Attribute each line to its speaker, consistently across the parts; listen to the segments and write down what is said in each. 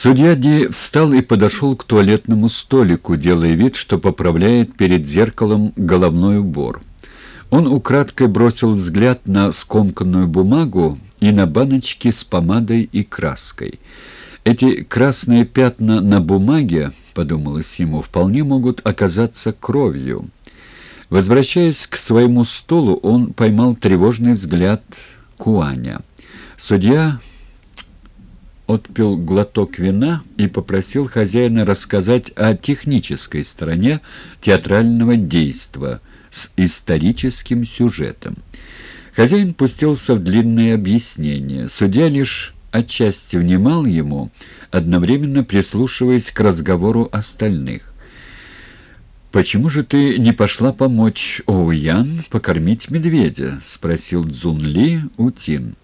Speaker 1: Судья Ди встал и подошел к туалетному столику, делая вид, что поправляет перед зеркалом головной убор. Он украдкой бросил взгляд на скомканную бумагу и на баночки с помадой и краской. Эти красные пятна на бумаге, подумалось ему, вполне могут оказаться кровью. Возвращаясь к своему столу, он поймал тревожный взгляд Куаня. Судья отпил глоток вина и попросил хозяина рассказать о технической стороне театрального действа с историческим сюжетом. Хозяин пустился в длинное объяснение. Судья лишь отчасти внимал ему, одновременно прислушиваясь к разговору остальных. «Почему же ты не пошла помочь Оуян покормить медведя?» — спросил Цзун Ли у Тин.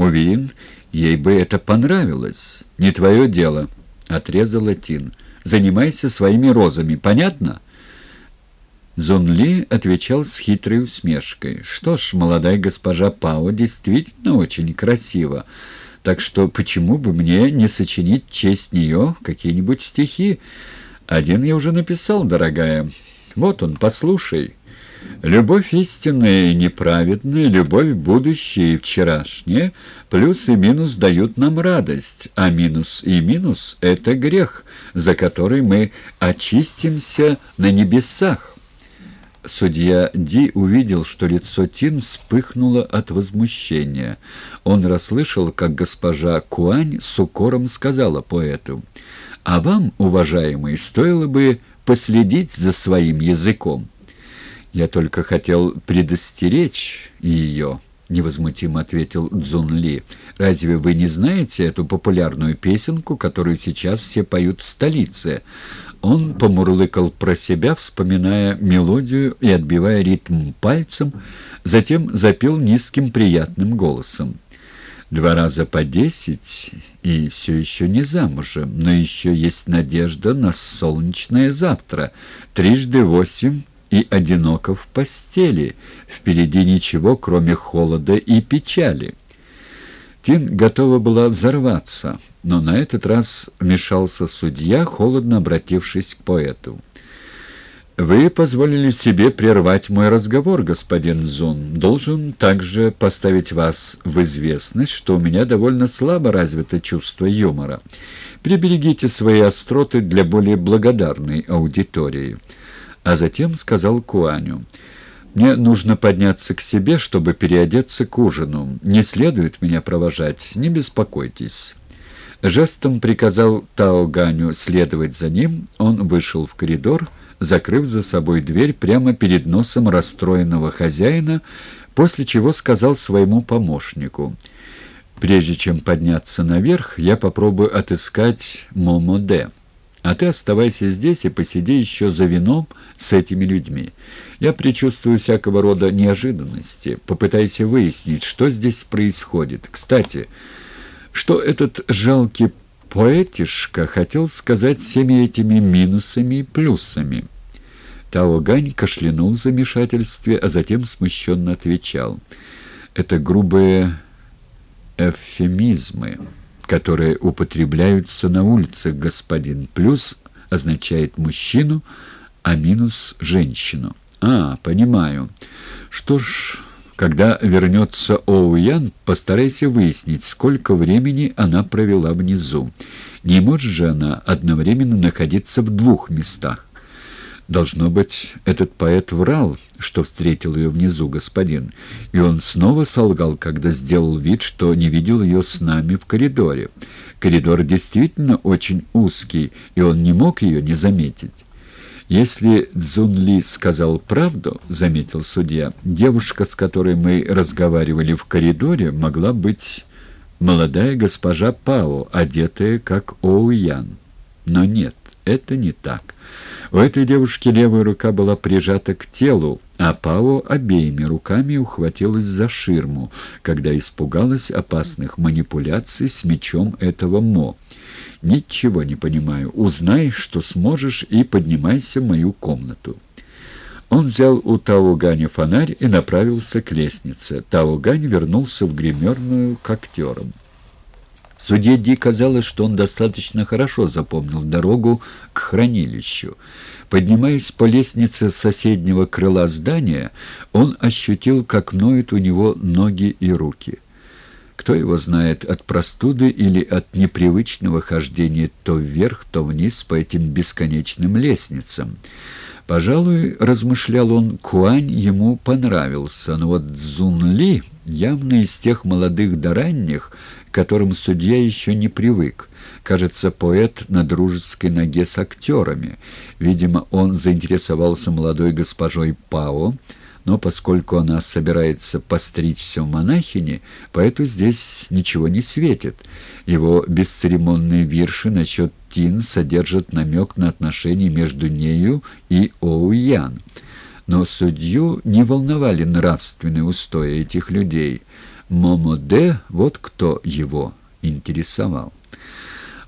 Speaker 1: «Уверен, ей бы это понравилось. Не твое дело», — отрезала Тин. «Занимайся своими розами, понятно?» Зун Ли отвечал с хитрой усмешкой. «Что ж, молодая госпожа Пао действительно очень красива, так что почему бы мне не сочинить честь нее какие-нибудь стихи? Один я уже написал, дорогая. Вот он, послушай». Любовь истинная и неправедная, любовь будущая и вчерашняя, плюс и минус дают нам радость, а минус и минус — это грех, за который мы очистимся на небесах. Судья Ди увидел, что лицо Тин вспыхнуло от возмущения. Он расслышал, как госпожа Куань с укором сказала поэту, «А вам, уважаемый, стоило бы последить за своим языком». «Я только хотел предостеречь ее», — невозмутимо ответил Цзун Ли. «Разве вы не знаете эту популярную песенку, которую сейчас все поют в столице?» Он помурлыкал про себя, вспоминая мелодию и отбивая ритм пальцем, затем запел низким приятным голосом. Два раза по десять и все еще не замужем, но еще есть надежда на солнечное завтра. Трижды восемь и одиноко в постели. Впереди ничего, кроме холода и печали. Тин готова была взорваться, но на этот раз вмешался судья, холодно обратившись к поэту. «Вы позволили себе прервать мой разговор, господин Зун. Должен также поставить вас в известность, что у меня довольно слабо развито чувство юмора. Приберегите свои остроты для более благодарной аудитории» а затем сказал Куаню. «Мне нужно подняться к себе, чтобы переодеться к ужину. Не следует меня провожать, не беспокойтесь». Жестом приказал Тао Ганю следовать за ним, он вышел в коридор, закрыв за собой дверь прямо перед носом расстроенного хозяина, после чего сказал своему помощнику, «Прежде чем подняться наверх, я попробую отыскать Момоде». А ты оставайся здесь и посиди еще за вином с этими людьми. Я предчувствую всякого рода неожиданности. Попытайся выяснить, что здесь происходит. Кстати, что этот жалкий поэтишка хотел сказать всеми этими минусами и плюсами? Тао Гань кашлянул в замешательстве, а затем смущенно отвечал. «Это грубые эвфемизмы» которые употребляются на улицах, господин. Плюс означает мужчину, а минус — женщину. А, понимаю. Что ж, когда вернется Оуян, постарайся выяснить, сколько времени она провела внизу. Не может же она одновременно находиться в двух местах. Должно быть, этот поэт врал, что встретил ее внизу, господин, и он снова солгал, когда сделал вид, что не видел ее с нами в коридоре. Коридор действительно очень узкий, и он не мог ее не заметить. «Если Цзун Ли сказал правду, — заметил судья, — девушка, с которой мы разговаривали в коридоре, могла быть молодая госпожа Пао, одетая как Оуян. Но нет, это не так». У этой девушки левая рука была прижата к телу, а Пао обеими руками ухватилась за ширму, когда испугалась опасных манипуляций с мечом этого Мо. «Ничего не понимаю. Узнай, что сможешь, и поднимайся в мою комнату». Он взял у Тао Ганя фонарь и направился к лестнице. Тао Гань вернулся в гримерную к актерам. Судье Ди казалось, что он достаточно хорошо запомнил дорогу к хранилищу. Поднимаясь по лестнице соседнего крыла здания, он ощутил, как ноют у него ноги и руки. Кто его знает, от простуды или от непривычного хождения то вверх, то вниз по этим бесконечным лестницам. Пожалуй, размышлял он, Куань ему понравился, но вот Цзун Ли явно из тех молодых до ранних, к которым судья еще не привык. Кажется, поэт на дружеской ноге с актерами. Видимо, он заинтересовался молодой госпожой Пао, но поскольку она собирается постричься в монахини, поэту здесь ничего не светит. Его бесцеремонные вирши насчет Тин содержат намек на отношения между нею и Оуян. Но судью не волновали нравственные устои этих людей. Момоде, вот кто его интересовал.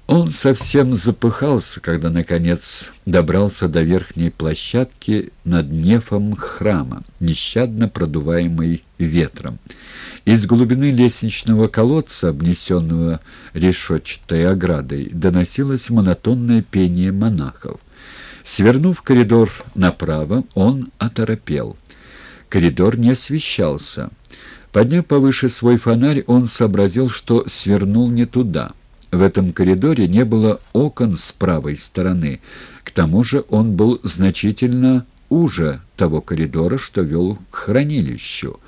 Speaker 1: Он совсем запыхался, когда, наконец, добрался до верхней площадки над нефом храма, нещадно продуваемой ветром. Из глубины лестничного колодца, обнесенного решетчатой оградой, доносилось монотонное пение монахов. Свернув коридор направо, он оторопел. Коридор не освещался. Подняв повыше свой фонарь, он сообразил, что свернул не туда — в этом коридоре не было окон с правой стороны. К тому же он был значительно уже того коридора, что вел к хранилищу.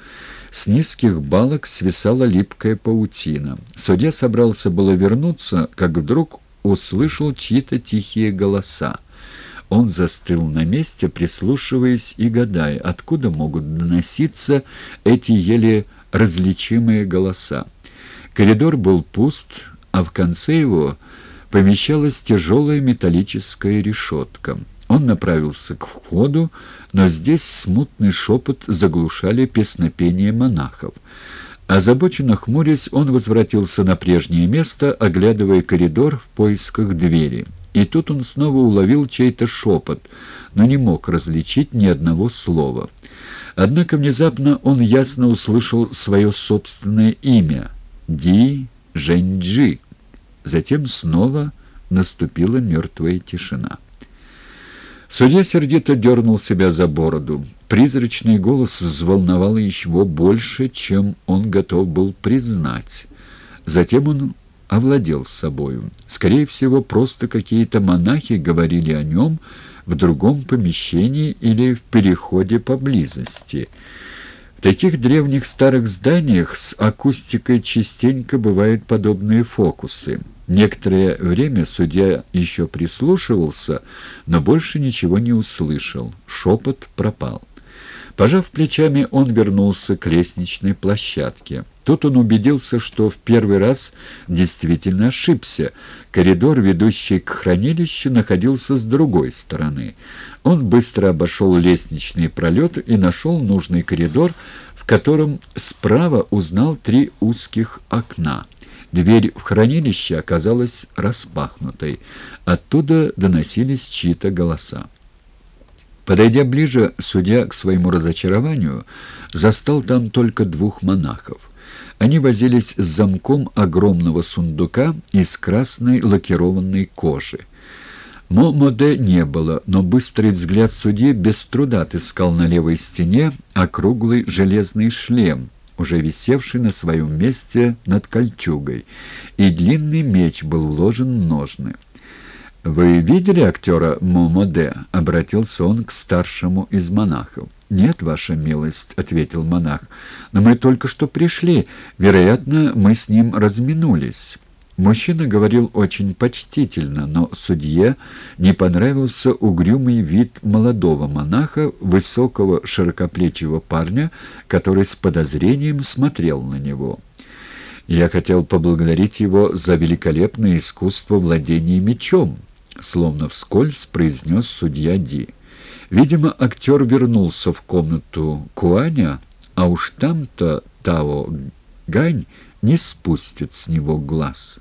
Speaker 1: С низких балок свисала липкая паутина. Судья собрался было вернуться, как вдруг услышал чьи-то тихие голоса. Он застыл на месте, прислушиваясь и гадая, откуда могут доноситься эти еле различимые голоса. Коридор был пуст, а в конце его помещалась тяжелая металлическая решетка. Он направился к входу, но здесь смутный шепот заглушали песнопение монахов. Озабоченно хмурясь, он возвратился на прежнее место, оглядывая коридор в поисках двери. И тут он снова уловил чей-то шепот, но не мог различить ни одного слова. Однако внезапно он ясно услышал свое собственное имя — Ди Жэньджи. Затем снова наступила мертвая тишина. Судья сердито дернул себя за бороду. Призрачный голос взволновал еще больше, чем он готов был признать. Затем он овладел собою. Скорее всего, просто какие-то монахи говорили о нем в другом помещении или в переходе поблизости. Таких древних старых зданиях с акустикой частенько бывают подобные фокусы. Некоторое время судья еще прислушивался, но больше ничего не услышал. Шепот пропал. Пожав плечами, он вернулся к лестничной площадке. Тут он убедился, что в первый раз действительно ошибся. Коридор, ведущий к хранилищу, находился с другой стороны. Он быстро обошел лестничный пролет и нашел нужный коридор, в котором справа узнал три узких окна. Дверь в хранилище оказалась распахнутой. Оттуда доносились чьи-то голоса. Подойдя ближе, судья к своему разочарованию застал там только двух монахов. Они возились с замком огромного сундука из красной лакированной кожи. Мо-Моде не было, но быстрый взгляд судьи без труда отыскал на левой стене округлый железный шлем, уже висевший на своем месте над кольчугой, и длинный меч был вложен в ножны. «Вы видели актера Момоде?» — обратился он к старшему из монахов. «Нет, ваша милость», — ответил монах, — «но мы только что пришли. Вероятно, мы с ним разминулись». Мужчина говорил очень почтительно, но судье не понравился угрюмый вид молодого монаха, высокого широкоплечего парня, который с подозрением смотрел на него. «Я хотел поблагодарить его за великолепное искусство владения мечом», словно вскользь произнес судья Ди. Видимо, актер вернулся в комнату Куаня, а уж там-то Тао Гань не спустит с него глаз».